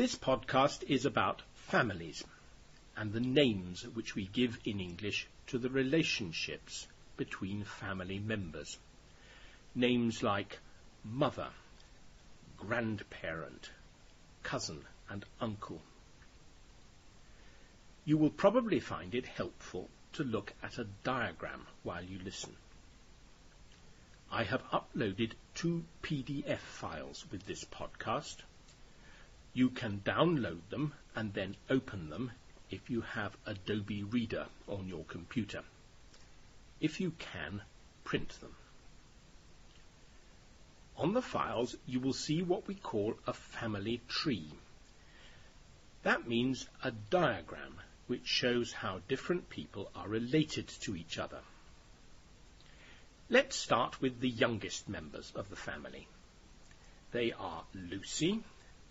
This podcast is about families and the names which we give in English to the relationships between family members. Names like mother, grandparent, cousin, and uncle. You will probably find it helpful to look at a diagram while you listen. I have uploaded two PDF files with this podcast. You can download them and then open them if you have Adobe Reader on your computer. If you can, print them. On the files, you will see what we call a family tree. That means a diagram which shows how different people are related to each other. Let's start with the youngest members of the family. They are Lucy,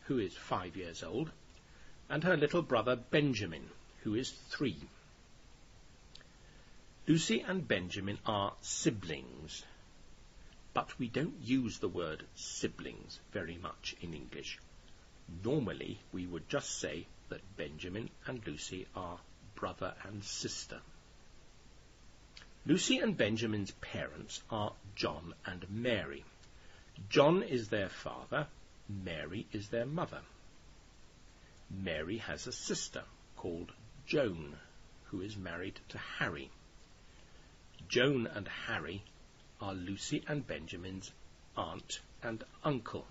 who is five years old, and her little brother Benjamin, who is three. Lucy and Benjamin are siblings, but we don't use the word siblings very much in English. Normally, we would just say that Benjamin and Lucy are brother and sister. Lucy and Benjamin's parents are John and Mary. John is their father, Mary is their mother. Mary has a sister called Joan, who is married to Harry. Joan and Harry are Lucy and Benjamin's aunt and uncle.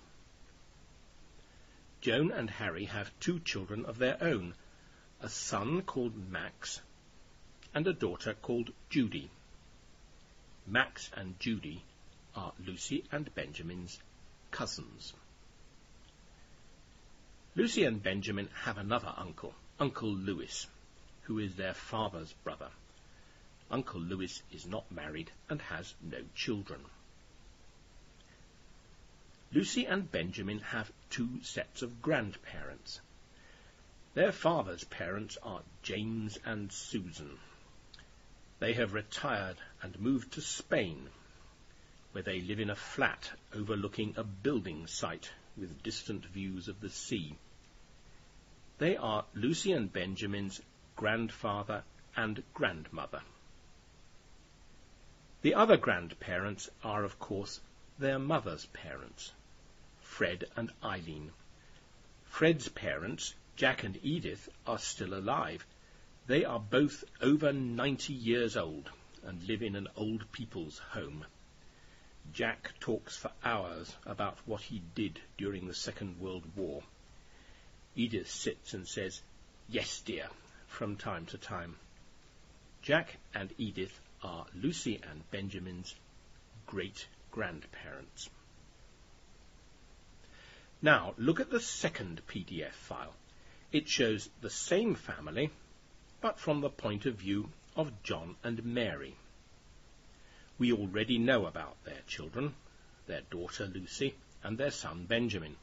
Joan and Harry have two children of their own, a son called Max and a daughter called Judy. Max and Judy are Lucy and Benjamin's cousins. Lucy and Benjamin have another uncle, Uncle Lewis, who is their father's brother. Uncle Lewis is not married and has no children. Lucy and Benjamin have two sets of grandparents. Their father's parents are James and Susan. They have retired and moved to Spain, where they live in a flat overlooking a building site with distant views of the sea. They are Lucy and Benjamin's grandfather and grandmother. The other grandparents are, of course, their mother's parents, Fred and Eileen. Fred's parents, Jack and Edith, are still alive. They are both over 90 years old and live in an old people's home. Jack talks for hours about what he did during the Second World War. Edith sits and says, Yes, dear, from time to time. Jack and Edith are Lucy and Benjamin's great grandparents. Now, look at the second PDF file. It shows the same family, but from the point of view of John and Mary. We already know about their children, their daughter Lucy, and their son Benjamin.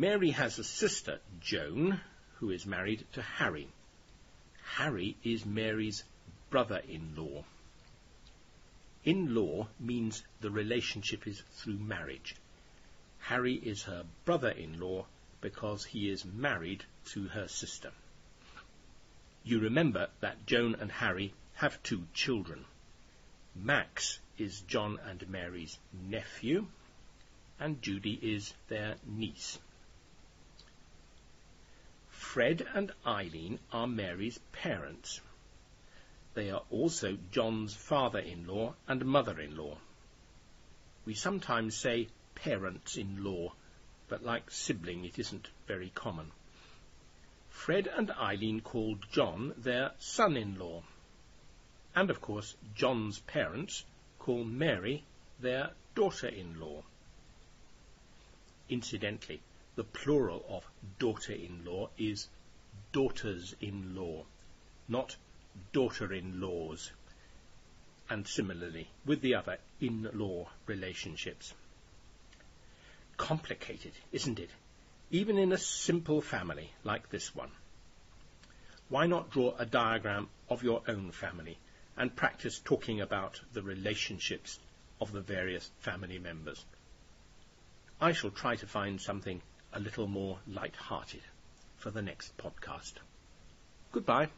Mary has a sister, Joan, who is married to Harry. Harry is Mary's brother-in-law. In-law means the relationship is through marriage. Harry is her brother-in-law because he is married to her sister. You remember that Joan and Harry have two children. Max is John and Mary's nephew, and Judy is their niece. Fred and Eileen are Mary's parents. They are also John's father-in-law and mother-in-law. We sometimes say parents-in-law, but like sibling it isn't very common. Fred and Eileen called John their son-in-law. And of course, John's parents call Mary their daughter-in-law. Incidentally, the plural of daughter-in-law is daughters-in-law, not daughter-in-laws, and similarly with the other in-law relationships. Complicated, isn't it? Even in a simple family like this one. Why not draw a diagram of your own family and practice talking about the relationships of the various family members? I shall try to find something a little more light-hearted for the next podcast. Goodbye.